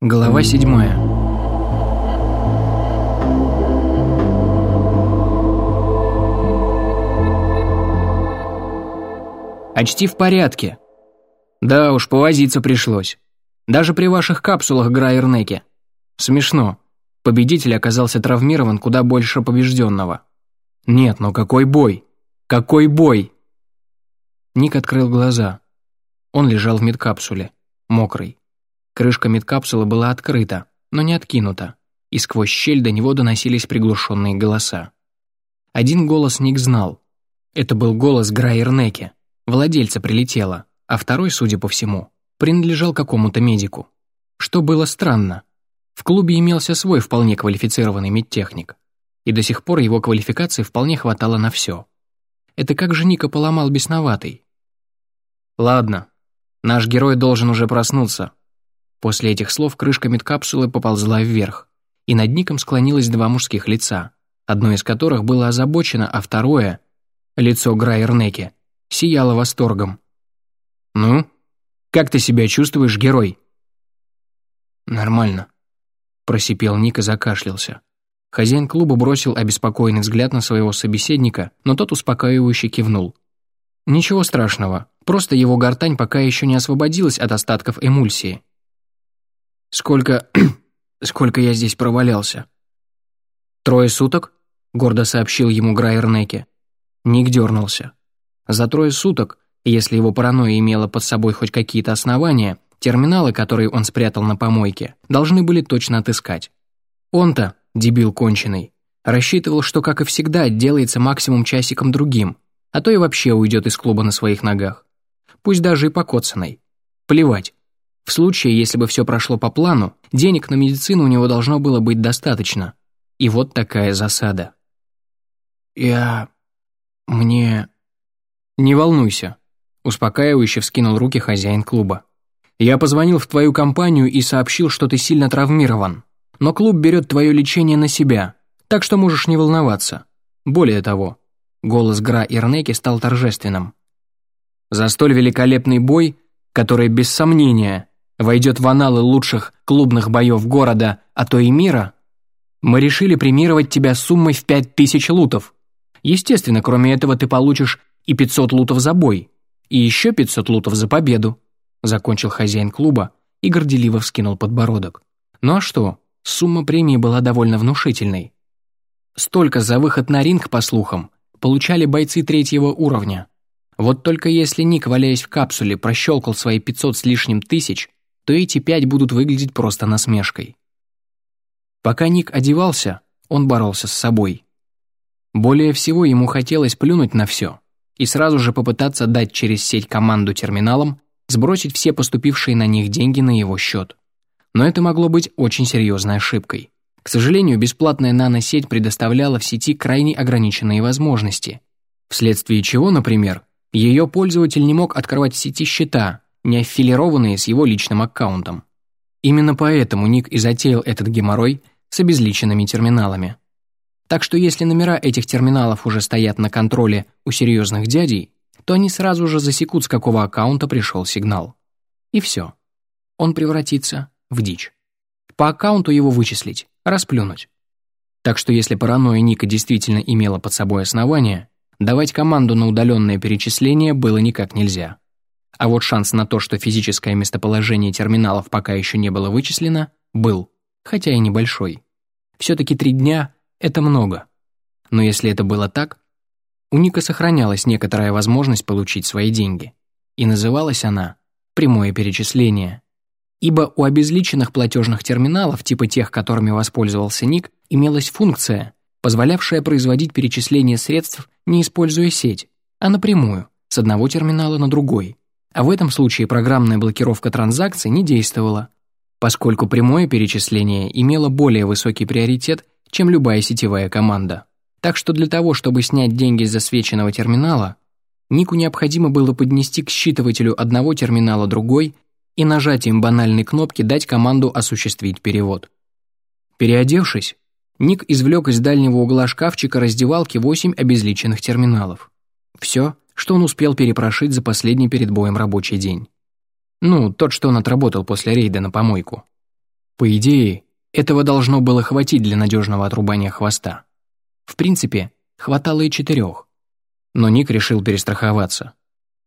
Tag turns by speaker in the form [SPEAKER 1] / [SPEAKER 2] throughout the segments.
[SPEAKER 1] Глава седьмая. Очти в порядке. Да уж, повозиться пришлось. Даже при ваших капсулах Грайернеке. Смешно. Победитель оказался травмирован куда больше побежденного. Нет, но какой бой? Какой бой? Ник открыл глаза. Он лежал в медкапсуле, мокрый. Крышка медкапсулы была открыта, но не откинута, и сквозь щель до него доносились приглушенные голоса. Один голос Ник знал. Это был голос Грайернеке, владельца прилетела, а второй, судя по всему, принадлежал какому-то медику. Что было странно. В клубе имелся свой вполне квалифицированный медтехник, и до сих пор его квалификации вполне хватало на все. Это как же Ника поломал бесноватый. «Ладно, наш герой должен уже проснуться». После этих слов крышка медкапсулы поползла вверх, и над Ником склонилось два мужских лица, одно из которых было озабочено, а второе, лицо Грайернеки, сияло восторгом. «Ну, как ты себя чувствуешь, герой?» «Нормально», — просипел Ник и закашлялся. Хозяин клуба бросил обеспокоенный взгляд на своего собеседника, но тот успокаивающе кивнул. «Ничего страшного, просто его гортань пока еще не освободилась от остатков эмульсии». «Сколько... сколько я здесь провалялся?» «Трое суток?» — гордо сообщил ему Грайернеке. Ник дернулся. За трое суток, если его паранойя имела под собой хоть какие-то основания, терминалы, которые он спрятал на помойке, должны были точно отыскать. Он-то, дебил конченый, рассчитывал, что, как и всегда, отделается максимум часиком другим, а то и вообще уйдет из клуба на своих ногах. Пусть даже и покоцанной. Плевать. В случае, если бы все прошло по плану, денег на медицину у него должно было быть достаточно. И вот такая засада. «Я... мне...» «Не волнуйся», — успокаивающе вскинул руки хозяин клуба. «Я позвонил в твою компанию и сообщил, что ты сильно травмирован но клуб берет твое лечение на себя, так что можешь не волноваться. Более того, голос Гра Ирнеки стал торжественным. За столь великолепный бой, который без сомнения войдет в аналы лучших клубных боев города, а то и мира, мы решили премировать тебя суммой в пять тысяч лутов. Естественно, кроме этого ты получишь и 500 лутов за бой, и еще 500 лутов за победу», закончил хозяин клуба и горделиво вскинул подбородок. «Ну а что, Сумма премии была довольно внушительной. Столько за выход на ринг, по слухам, получали бойцы третьего уровня. Вот только если Ник, валяясь в капсуле, прощелкал свои 500 с лишним тысяч, то эти пять будут выглядеть просто насмешкой. Пока Ник одевался, он боролся с собой. Более всего ему хотелось плюнуть на все и сразу же попытаться дать через сеть команду терминалам сбросить все поступившие на них деньги на его счет но это могло быть очень серьезной ошибкой. К сожалению, бесплатная наносеть предоставляла в сети крайне ограниченные возможности, вследствие чего, например, ее пользователь не мог открывать в сети счета, не аффилированные с его личным аккаунтом. Именно поэтому Ник и затеял этот геморрой с обезличенными терминалами. Так что если номера этих терминалов уже стоят на контроле у серьезных дядей, то они сразу же засекут, с какого аккаунта пришел сигнал. И все. Он превратится в дичь. По аккаунту его вычислить, расплюнуть. Так что если паранойя Ника действительно имела под собой основания, давать команду на удаленное перечисление было никак нельзя. А вот шанс на то, что физическое местоположение терминалов пока еще не было вычислено, был, хотя и небольшой. Все-таки три дня — это много. Но если это было так, у Ника сохранялась некоторая возможность получить свои деньги. И называлась она «прямое перечисление» ибо у обезличенных платежных терминалов, типа тех, которыми воспользовался Ник, имелась функция, позволявшая производить перечисление средств, не используя сеть, а напрямую, с одного терминала на другой. А в этом случае программная блокировка транзакций не действовала, поскольку прямое перечисление имело более высокий приоритет, чем любая сетевая команда. Так что для того, чтобы снять деньги с засвеченного терминала, Нику необходимо было поднести к считывателю одного терминала другой и нажатием банальной кнопки дать команду осуществить перевод. Переодевшись, Ник извлек из дальнего угла шкафчика раздевалки восемь обезличенных терминалов. Все, что он успел перепрошить за последний перед боем рабочий день. Ну, тот, что он отработал после рейда на помойку. По идее, этого должно было хватить для надежного отрубания хвоста. В принципе, хватало и четырех. Но Ник решил перестраховаться.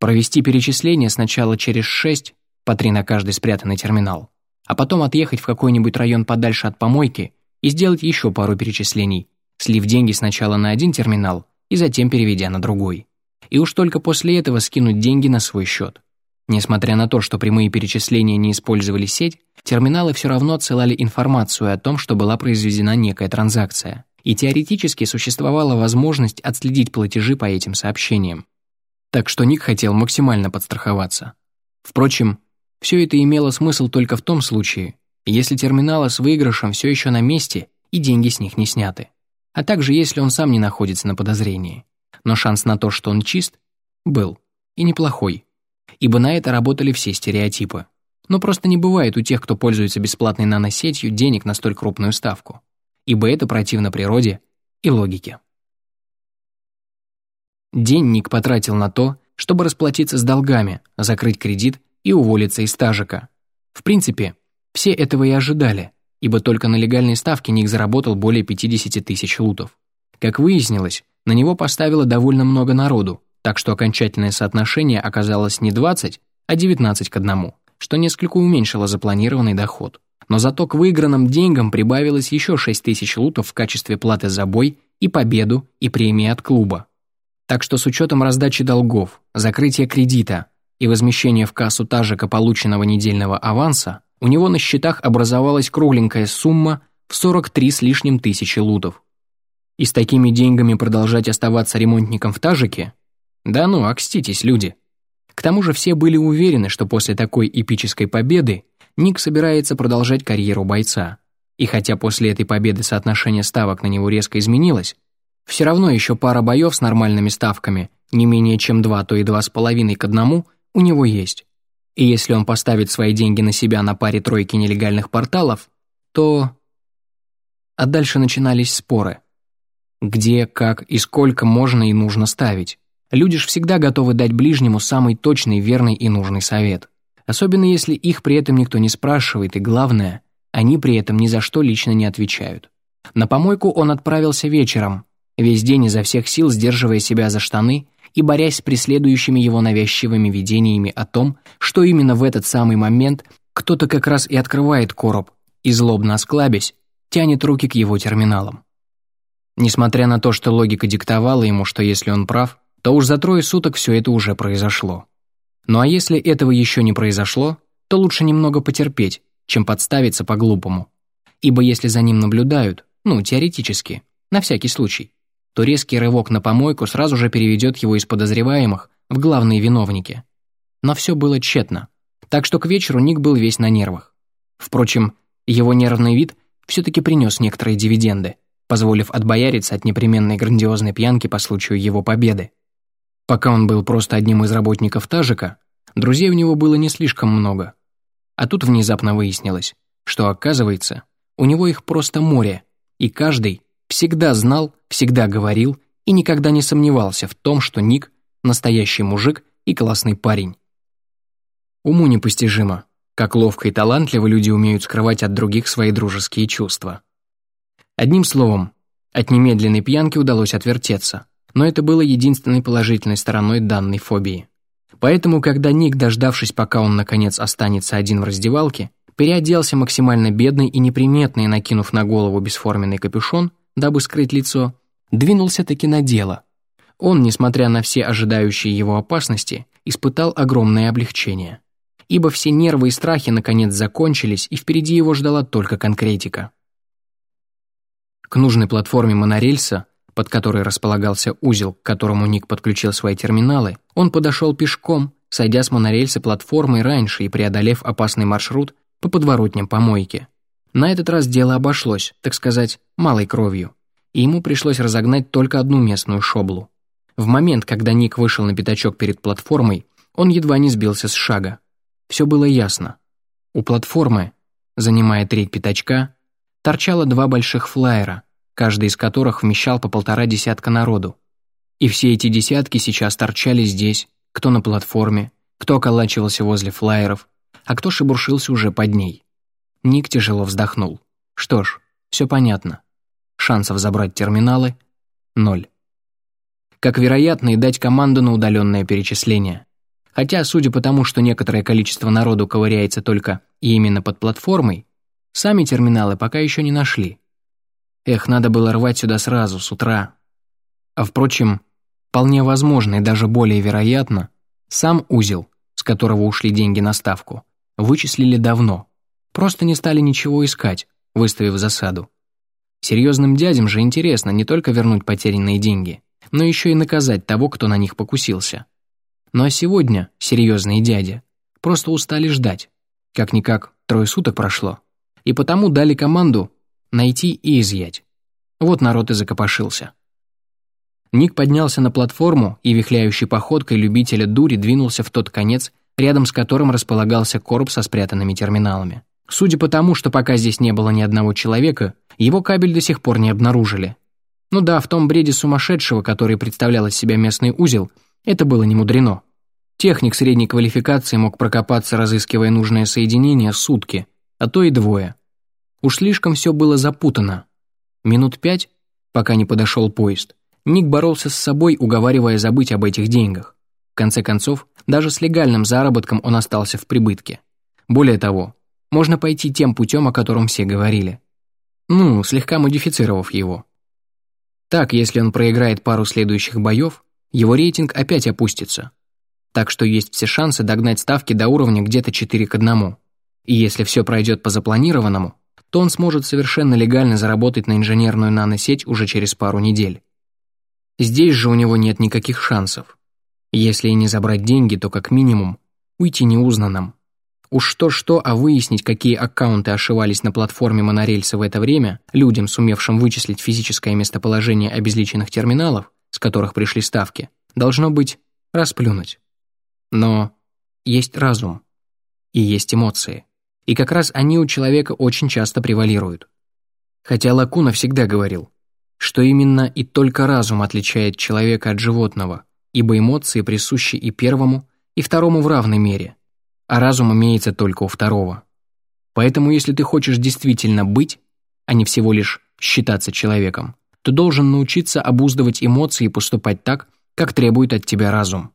[SPEAKER 1] Провести перечисление сначала через шесть, по три на каждый спрятанный терминал, а потом отъехать в какой-нибудь район подальше от помойки и сделать еще пару перечислений, слив деньги сначала на один терминал и затем переведя на другой. И уж только после этого скинуть деньги на свой счет. Несмотря на то, что прямые перечисления не использовали сеть, терминалы все равно отсылали информацию о том, что была произведена некая транзакция. И теоретически существовала возможность отследить платежи по этим сообщениям. Так что Ник хотел максимально подстраховаться. Впрочем, все это имело смысл только в том случае, если терминалы с выигрышем все еще на месте и деньги с них не сняты. А также если он сам не находится на подозрении. Но шанс на то, что он чист, был. И неплохой ибо на это работали все стереотипы. Но просто не бывает у тех, кто пользуется бесплатной наносетью, денег на столь крупную ставку. Ибо это противно природе и логике. День Ник потратил на то, чтобы расплатиться с долгами, закрыть кредит и уволиться из стажика. В принципе, все этого и ожидали, ибо только на легальной ставке Ник заработал более 50 тысяч лутов. Как выяснилось, на него поставило довольно много народу, так что окончательное соотношение оказалось не 20, а 19 к 1, что несколько уменьшило запланированный доход. Но зато к выигранным деньгам прибавилось еще 6 тысяч лутов в качестве платы за бой и победу и премии от клуба. Так что с учетом раздачи долгов, закрытия кредита и возмещения в кассу тажика полученного недельного аванса, у него на счетах образовалась кругленькая сумма в 43 с лишним тысячи лутов. И с такими деньгами продолжать оставаться ремонтником в тажике да ну, окститесь, люди. К тому же все были уверены, что после такой эпической победы Ник собирается продолжать карьеру бойца. И хотя после этой победы соотношение ставок на него резко изменилось, все равно еще пара боев с нормальными ставками, не менее чем два, то и два с половиной к одному, у него есть. И если он поставит свои деньги на себя на паре тройки нелегальных порталов, то... А дальше начинались споры. Где, как и сколько можно и нужно ставить. Люди ж всегда готовы дать ближнему самый точный, верный и нужный совет. Особенно если их при этом никто не спрашивает, и главное, они при этом ни за что лично не отвечают. На помойку он отправился вечером, весь день изо всех сил сдерживая себя за штаны и борясь с преследующими его навязчивыми видениями о том, что именно в этот самый момент кто-то как раз и открывает короб и, злобно осклабясь, тянет руки к его терминалам. Несмотря на то, что логика диктовала ему, что если он прав, то уж за трое суток все это уже произошло. Ну а если этого еще не произошло, то лучше немного потерпеть, чем подставиться по-глупому. Ибо если за ним наблюдают, ну, теоретически, на всякий случай, то резкий рывок на помойку сразу же переведет его из подозреваемых в главные виновники. Но все было тщетно, так что к вечеру Ник был весь на нервах. Впрочем, его нервный вид все-таки принес некоторые дивиденды, позволив отбояриться от непременной грандиозной пьянки по случаю его победы. Пока он был просто одним из работников Тажика, друзей у него было не слишком много. А тут внезапно выяснилось, что, оказывается, у него их просто море, и каждый всегда знал, всегда говорил и никогда не сомневался в том, что Ник — настоящий мужик и классный парень. Уму непостижимо, как ловко и талантливо люди умеют скрывать от других свои дружеские чувства. Одним словом, от немедленной пьянки удалось отвертеться — но это было единственной положительной стороной данной фобии. Поэтому, когда Ник, дождавшись, пока он наконец останется один в раздевалке, переоделся максимально бедный и неприметный, накинув на голову бесформенный капюшон, дабы скрыть лицо, двинулся-таки на дело. Он, несмотря на все ожидающие его опасности, испытал огромное облегчение. Ибо все нервы и страхи наконец закончились, и впереди его ждала только конкретика. К нужной платформе монорельса под которой располагался узел, к которому Ник подключил свои терминалы, он подошел пешком, сойдя с монорельса платформы раньше и преодолев опасный маршрут по подворотням помойки. На этот раз дело обошлось, так сказать, малой кровью, и ему пришлось разогнать только одну местную шоблу. В момент, когда Ник вышел на пятачок перед платформой, он едва не сбился с шага. Все было ясно. У платформы, занимая треть пятачка, торчало два больших флайера, каждый из которых вмещал по полтора десятка народу. И все эти десятки сейчас торчали здесь, кто на платформе, кто околачивался возле флайеров, а кто шебуршился уже под ней. Ник тяжело вздохнул. Что ж, все понятно. Шансов забрать терминалы — ноль. Как вероятно, и дать команду на удаленное перечисление. Хотя, судя по тому, что некоторое количество народу ковыряется только и именно под платформой, сами терминалы пока еще не нашли. Эх, надо было рвать сюда сразу, с утра. А впрочем, вполне возможно и даже более вероятно, сам узел, с которого ушли деньги на ставку, вычислили давно. Просто не стали ничего искать, выставив засаду. Серьезным дядям же интересно не только вернуть потерянные деньги, но еще и наказать того, кто на них покусился. Ну а сегодня серьезные дяди просто устали ждать. Как-никак трое суток прошло. И потому дали команду найти и изъять. Вот народ и закопошился. Ник поднялся на платформу и вихляющей походкой любителя дури двинулся в тот конец, рядом с которым располагался короб со спрятанными терминалами. Судя по тому, что пока здесь не было ни одного человека, его кабель до сих пор не обнаружили. Ну да, в том бреде сумасшедшего, который представлял из себя местный узел, это было не мудрено. Техник средней квалификации мог прокопаться, разыскивая нужное соединение, сутки, а то и двое. Уж слишком все было запутано. Минут пять, пока не подошел поезд, Ник боролся с собой, уговаривая забыть об этих деньгах. В конце концов, даже с легальным заработком он остался в прибытке. Более того, можно пойти тем путем, о котором все говорили. Ну, слегка модифицировав его. Так, если он проиграет пару следующих боев, его рейтинг опять опустится. Так что есть все шансы догнать ставки до уровня где-то 4 к 1. И если все пройдет по запланированному, то он сможет совершенно легально заработать на инженерную наносеть уже через пару недель. Здесь же у него нет никаких шансов. Если и не забрать деньги, то как минимум уйти неузнанным. Уж что-что, а выяснить, какие аккаунты ошивались на платформе монорельса в это время, людям, сумевшим вычислить физическое местоположение обезличенных терминалов, с которых пришли ставки, должно быть расплюнуть. Но есть разум. И есть эмоции. И как раз они у человека очень часто превалируют. Хотя Лакуна всегда говорил, что именно и только разум отличает человека от животного, ибо эмоции присущи и первому, и второму в равной мере – а разум имеется только у второго. Поэтому если ты хочешь действительно быть, а не всего лишь считаться человеком, то должен научиться обуздывать эмоции и поступать так, как требует от тебя разум.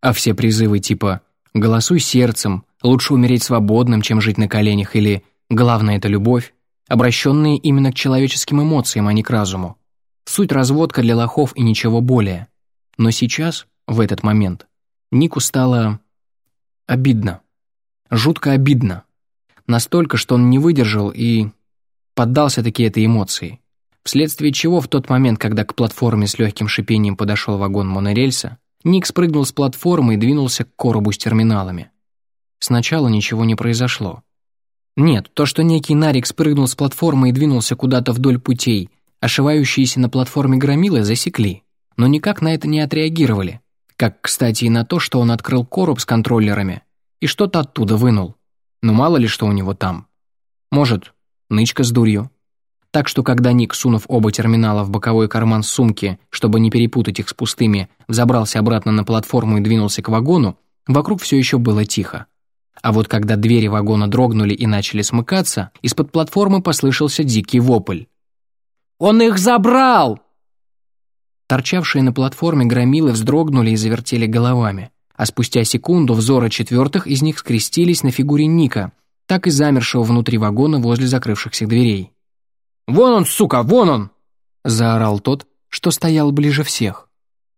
[SPEAKER 1] А все призывы типа «голосуй сердцем», «лучше умереть свободным, чем жить на коленях» или «главное – это любовь», обращенные именно к человеческим эмоциям, а не к разуму. Суть разводка для лохов и ничего более. Но сейчас, в этот момент, Нику стало Обидно. Жутко обидно. Настолько, что он не выдержал и поддался таки этой эмоции. Вследствие чего в тот момент, когда к платформе с легким шипением подошел вагон монорельса, Ник спрыгнул с платформы и двинулся к коробу с терминалами. Сначала ничего не произошло. Нет, то, что некий Нарик спрыгнул с платформы и двинулся куда-то вдоль путей, ошивающиеся на платформе громилы засекли, но никак на это не отреагировали. Как, кстати, и на то, что он открыл короб с контроллерами и что-то оттуда вынул. Ну мало ли что у него там. Может, нычка с дурью. Так что когда Ник, сунув оба терминала в боковой карман сумки, чтобы не перепутать их с пустыми, взобрался обратно на платформу и двинулся к вагону, вокруг все еще было тихо. А вот когда двери вагона дрогнули и начали смыкаться, из-под платформы послышался дикий вопль. «Он их забрал!» Торчавшие на платформе громилы вздрогнули и завертели головами, а спустя секунду взоры четвертых из них скрестились на фигуре Ника, так и замершего внутри вагона возле закрывшихся дверей. «Вон он, сука, вон он!» – заорал тот, что стоял ближе всех,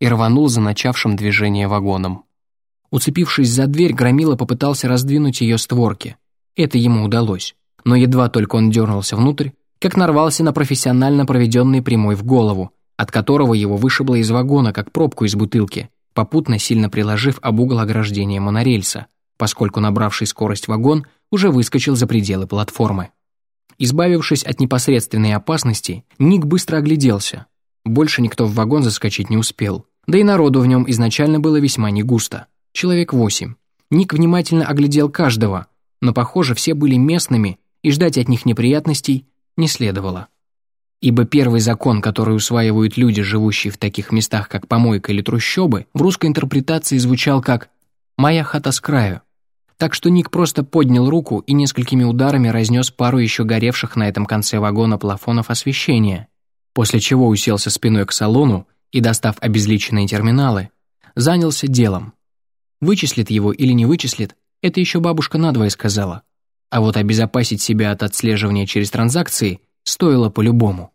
[SPEAKER 1] и рванул за начавшим движение вагоном. Уцепившись за дверь, Громила попытался раздвинуть ее створки. Это ему удалось, но едва только он дернулся внутрь, как нарвался на профессионально проведенный прямой в голову, от которого его вышибло из вагона, как пробку из бутылки, попутно сильно приложив об угол ограждения монорельса, поскольку набравший скорость вагон уже выскочил за пределы платформы. Избавившись от непосредственной опасности, Ник быстро огляделся. Больше никто в вагон заскочить не успел. Да и народу в нем изначально было весьма не густо. Человек восемь. Ник внимательно оглядел каждого, но, похоже, все были местными, и ждать от них неприятностей не следовало. Ибо первый закон, который усваивают люди, живущие в таких местах, как помойка или трущобы, в русской интерпретации звучал как «моя хата с краю». Так что Ник просто поднял руку и несколькими ударами разнес пару еще горевших на этом конце вагона плафонов освещения, после чего уселся спиной к салону и, достав обезличенные терминалы, занялся делом. Вычислит его или не вычислит, это еще бабушка надвое сказала. А вот обезопасить себя от отслеживания через транзакции стоило по-любому.